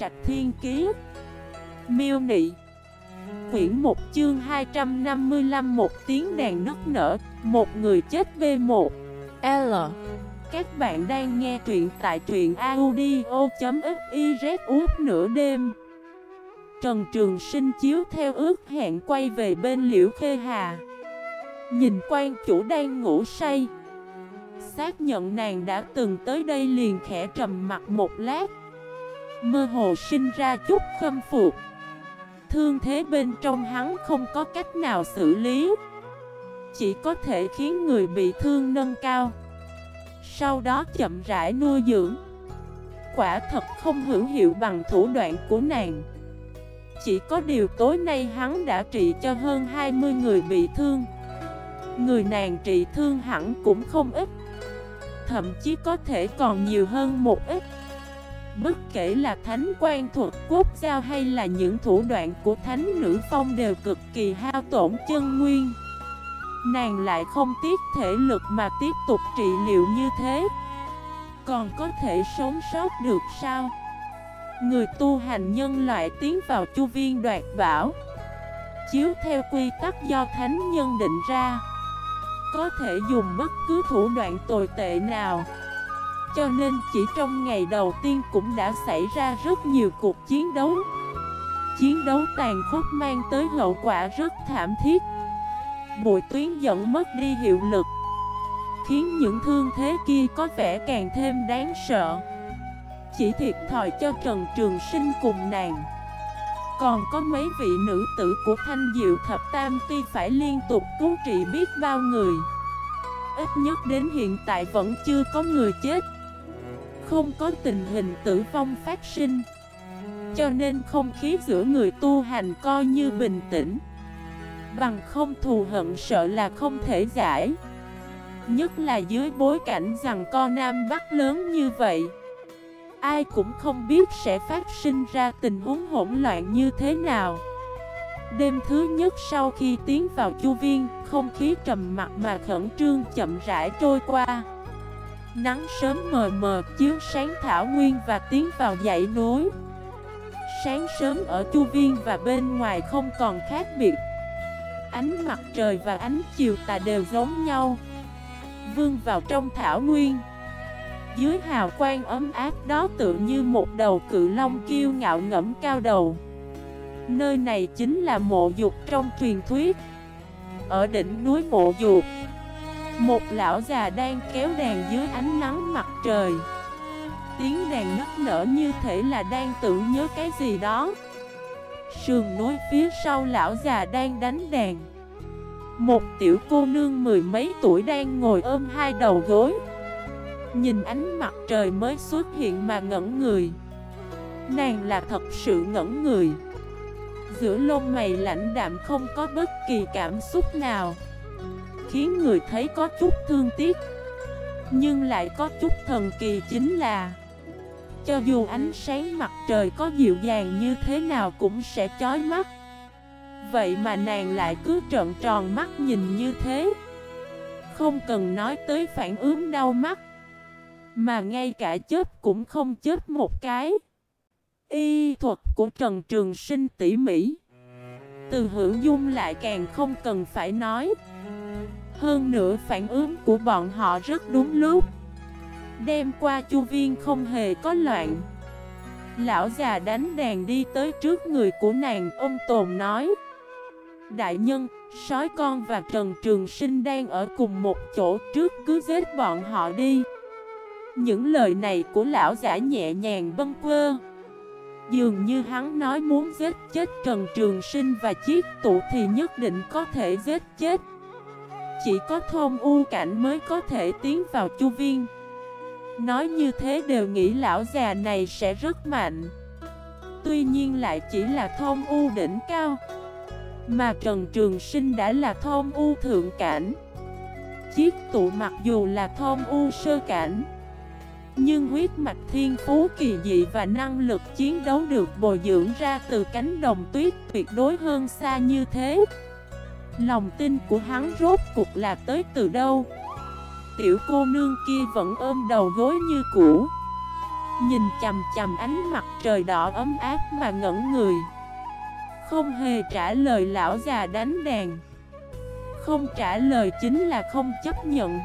Trạch Thiên Kiế Miêu Nị. Quyển 1 chương 255 Một tiếng đàn nức nở, Một người chết V1 L. Các bạn đang nghe truyện tại truyện audio.xyz út nửa đêm. Trần Trường Sinh chiếu theo ước hẹn quay về bên Liễu Khê Hà. Nhìn quan chủ đang ngủ say. Xác nhận nàng đã từng tới đây liền khẽ trầm mặt một lát. Mơ hồ sinh ra chút khâm phục. Thương thế bên trong hắn không có cách nào xử lý. Chỉ có thể khiến người bị thương nâng cao. Sau đó chậm rãi nuôi dưỡng. Quả thật không hữu hiệu bằng thủ đoạn của nàng. Chỉ có điều tối nay hắn đã trị cho hơn 20 người bị thương. Người nàng trị thương hẳn cũng không ít. Thậm chí có thể còn nhiều hơn một ít. Bất kể là thánh quan thuật quốc giao hay là những thủ đoạn của thánh nữ phong đều cực kỳ hao tổn chân nguyên. Nàng lại không tiếc thể lực mà tiếp tục trị liệu như thế. Còn có thể sống sót được sao? Người tu hành nhân loại tiến vào chu viên đoạt bảo. Chiếu theo quy tắc do thánh nhân định ra. Có thể dùng bất cứ thủ đoạn tồi tệ nào cho nên chỉ trong ngày đầu tiên cũng đã xảy ra rất nhiều cuộc chiến đấu. Chiến đấu tàn khốc mang tới hậu quả rất thảm thiết. Bụi tuyến dẫn mất đi hiệu lực, Khiến những thương thế kia có vẻ càng thêm đáng sợ. Chỉ thiệt thòi cho Trần Trường Sinh cùng nàng. Còn có mấy vị nữ tử của Thanh Diệu Thập Tam Ti phải liên tục cứu trị biết bao người, Ít nhất đến hiện tại vẫn chưa có người chết không có tình hình tử vong phát sinh. Cho nên không khí giữa người tu hành coi như bình tĩnh. Bằng không thù hận sợ là không thể giải. Nhất là dưới bối cảnh rằng co Nam Bắc lớn như vậy, Ai cũng không biết sẽ phát sinh ra tình huống hỗn loạn như thế nào. Đêm thứ nhất sau khi tiến vào chu viên, Không khí trầm mặt mà khẩn trương chậm rãi trôi qua. Nắng sớm mờ mờ, chiếu sáng thảo nguyên và tiến vào dãy núi. Sáng sớm ở chu viên và bên ngoài không còn khác biệt. Ánh mặt trời và ánh chiều tà đều giống nhau, Vương vào trong thảo nguyên. Dưới hào quang ấm áp đó tự như một đầu cự long kiêu ngạo ngẫm cao đầu. Nơi này chính là mộ dục trong truyền thuyết. Ở đỉnh núi mộ dục một lão già đang kéo đàn dưới ánh nắng mặt trời. Tiếng đàn nức nở như thể là đang tưởng nhớ cái gì đó. Sườn núi phía sau lão già đang đánh đàn Một tiểu cô nương mười mấy tuổi đang ngồi ôm hai đầu gối. Nhìn ánh mặt trời mới xuất hiện mà ngẩn người. Nàng là thật sự ngẩn người. Giữa lông mày lạnh đạm không có bất kỳ cảm xúc nào khiến người thấy có chút thương tiếc. Nhưng lại có chút thần kỳ chính là, Cho dù ánh sáng mặt trời có dịu dàng như thế nào cũng sẽ chói mắt. Vậy mà nàng lại cứ trợn tròn mắt nhìn như thế. Không cần nói tới phản ứng đau mắt, Mà ngay cả chớp cũng không chớp một cái. Y thuật của Trần Trường Sinh tỉ mỉ, Từ hữu dung lại càng không cần phải nói hơn nữa phản ứng của bọn họ rất đúng lúc. Đêm qua chu viên không hề có loạn. Lão già đánh đàn đi tới trước người của nàng Ông Tồn nói. Đại nhân, sói con và Trần Trường Sinh đang ở cùng một chỗ trước cứ giết bọn họ đi. Những lời này của lão giả nhẹ nhàng bâng quơ. Dường như hắn nói muốn giết chết Trần Trường Sinh và chiếc tụ thì nhất định có thể giết chết chỉ có thôn u cảnh mới có thể tiến vào chu viên. Nói như thế đều nghĩ lão già này sẽ rất mạnh. Tuy nhiên lại chỉ là thôn u đỉnh cao. Mà Trần Trường Sinh đã là thôn u thượng cảnh. Chiếc tụ mặc dù là thôn u sơ cảnh, Nhưng huyết mạch thiên phú, kỳ dị và năng lực chiến đấu được bồi dưỡng ra từ cánh đồng tuyết tuyệt đối hơn xa như thế. Lòng tin của hắn rốt cuộc là tới từ đâu? Tiểu cô nương kia vẫn ôm đầu gối như cũ. Nhìn chầm chầm ánh mặt trời đỏ ấm áp mà ngẩn người. Không hề trả lời lão già đánh đàn Không trả lời chính là không chấp nhận.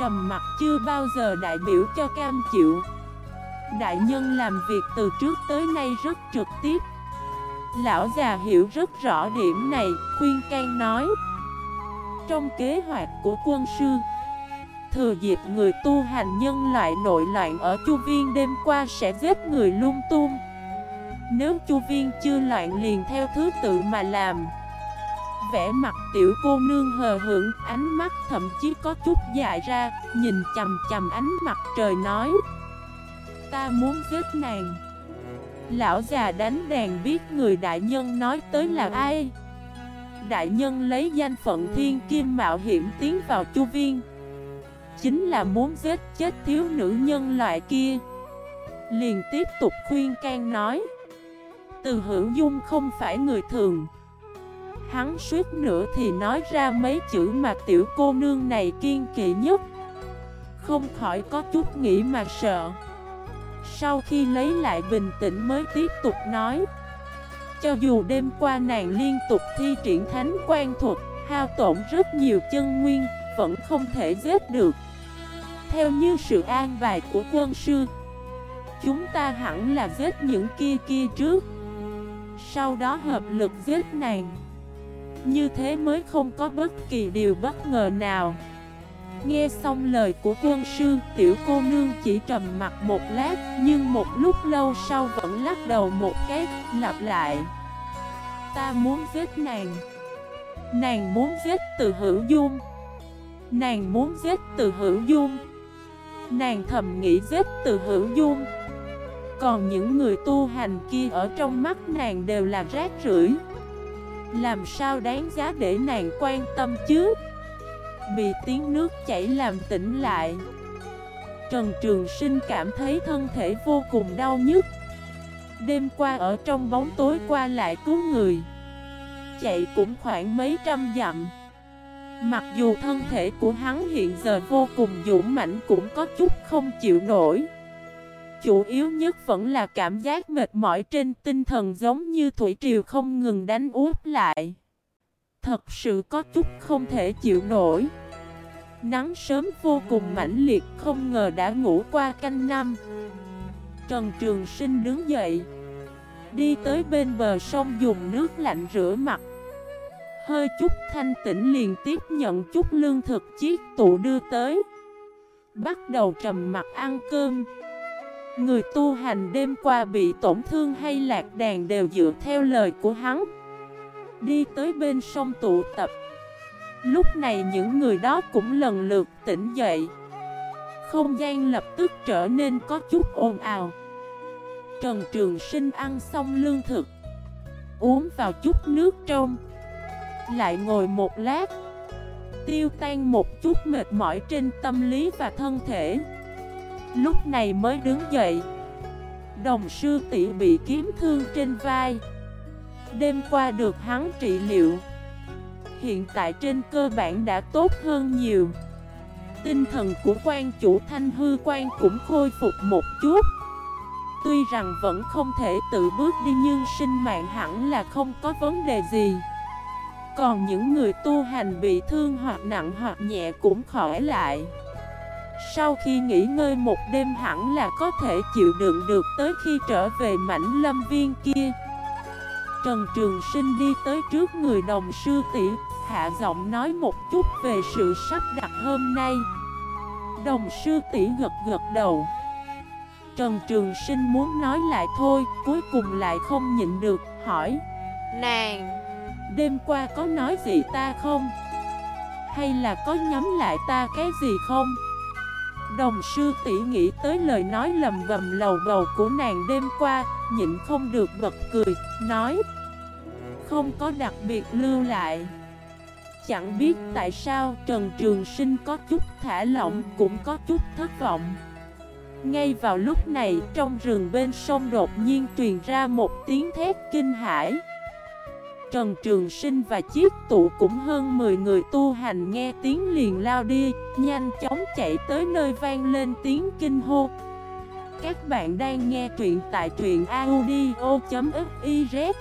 Trầm mặt chưa bao giờ đại biểu cho cam chịu. Đại nhân làm việc từ trước tới nay rất trực tiếp. Lão già hiểu rất rõ điểm này, khuyên can nói. Trong kế hoạch của quân sư Thừa dịp người tu hành nhân loại nội loạn ở Chu Viên đêm qua sẽ giết người lung tung. Nếu Chu Viên chưa loạn liền theo thứ tự mà làm. Vẽ mặt tiểu cô nương hờ hững, ánh mắt thậm chí có chút dại ra Nhìn chầm chầm ánh mặt trời nói. Ta muốn giết nàng. Lão già đánh đàn biết người đại nhân nói tới là ai. Đại nhân lấy danh phận thiên kim mạo hiểm tiến vào chu viên. Chính là muốn giết chết thiếu nữ nhân loại kia. Liền tiếp tục khuyên can nói. Từ hữu dung không phải người thường. Hắn suýt nữa thì nói ra mấy chữ mà tiểu cô nương này kiên kỵ nhất. Không khỏi có chút nghĩ mà sợ sau khi lấy lại bình tĩnh mới tiếp tục nói. Cho dù đêm qua nàng liên tục thi triển thánh quan thuật, Hao tổn rất nhiều chân nguyên, Vẫn không thể giết được. Theo như sự an bài của quân sư, Chúng ta hẳn là giết những kia kia trước. Sau đó hợp lực giết nàng. Như thế mới không có bất kỳ điều bất ngờ nào. Nghe xong lời của quân sư, tiểu cô nương chỉ trầm mặt một lát, nhưng một lúc lâu sau vẫn lắc đầu một cái, lặp lại. Ta muốn giết nàng. Nàng muốn giết từ hữu dung. Nàng muốn giết từ hữu dung. Nàng thầm nghĩ giết từ hữu dung. Còn những người tu hành kia ở trong mắt nàng đều là rác rưởi Làm sao đáng giá để nàng quan tâm chứ? Bị tiếng nước chảy làm tỉnh lại. Trần Trường Sinh cảm thấy thân thể vô cùng đau nhức. Đêm qua ở trong bóng tối qua lại cứu người. Chạy cũng khoảng mấy trăm dặm. Mặc dù thân thể của hắn hiện giờ vô cùng dũng mãnh cũng có chút không chịu nổi. Chủ yếu nhất vẫn là cảm giác mệt mỏi trên tinh thần giống như thủy triều không ngừng đánh úp lại. Thật sự có chút không thể chịu nổi. Nắng sớm vô cùng mãnh liệt, không ngờ đã ngủ qua canh năm. Trần Trường Sinh đứng dậy, Đi tới bên bờ sông dùng nước lạnh rửa mặt. Hơi chút thanh tĩnh liền tiếp nhận chút lương thực chiếc tụ đưa tới. Bắt đầu trầm mặt ăn cơm. Người tu hành đêm qua bị tổn thương hay lạc đàn đều dựa theo lời của hắn. Đi tới bên sông tụ tập Lúc này những người đó cũng lần lượt tỉnh dậy. Không gian lập tức trở nên có chút ồn ào. Trần Trường Sinh ăn xong lương thực, Uống vào chút nước trong, Lại ngồi một lát, Tiêu tan một chút mệt mỏi trên tâm lý và thân thể. Lúc này mới đứng dậy, Đồng sư tỷ bị kiếm thương trên vai. Đêm qua được hắn trị liệu hiện tại trên cơ bản đã tốt hơn nhiều. Tinh thần của quan chủ thanh hư quan cũng khôi phục một chút. Tuy rằng vẫn không thể tự bước đi nhưng sinh mạng hẳn là không có vấn đề gì. Còn những người tu hành bị thương hoặc nặng hoặc nhẹ cũng khỏi lại. Sau khi nghỉ ngơi một đêm hẳn là có thể chịu đựng được tới khi trở về mảnh lâm viên kia. Trần Trường Sinh đi tới trước người đồng sư tỷ hạ giọng nói một chút về sự sắp đặt hôm nay. Đồng sư tỷ gật gật đầu. Trần Trường Sinh muốn nói lại thôi Cuối cùng lại không nhịn được Hỏi. Nàng Đêm qua có nói gì ta không? Hay là có nhắm lại ta cái gì không? Đồng sư tỷ nghĩ tới lời nói lầm bầm lầu bầu của nàng đêm qua Nhịn không được bật cười Nói. Không có đặc biệt lưu lại Chẳng biết tại sao Trần Trường Sinh có chút thả lỏng, cũng có chút thất vọng. Ngay vào lúc này, trong rừng bên sông đột nhiên truyền ra một tiếng thét kinh hãi. Trần Trường Sinh và chiếc tụ cũng hơn 10 người tu hành nghe tiếng liền lao đi, Nhanh chóng chạy tới nơi vang lên tiếng kinh hô. Các bạn đang nghe truyện tại truyện audio.fif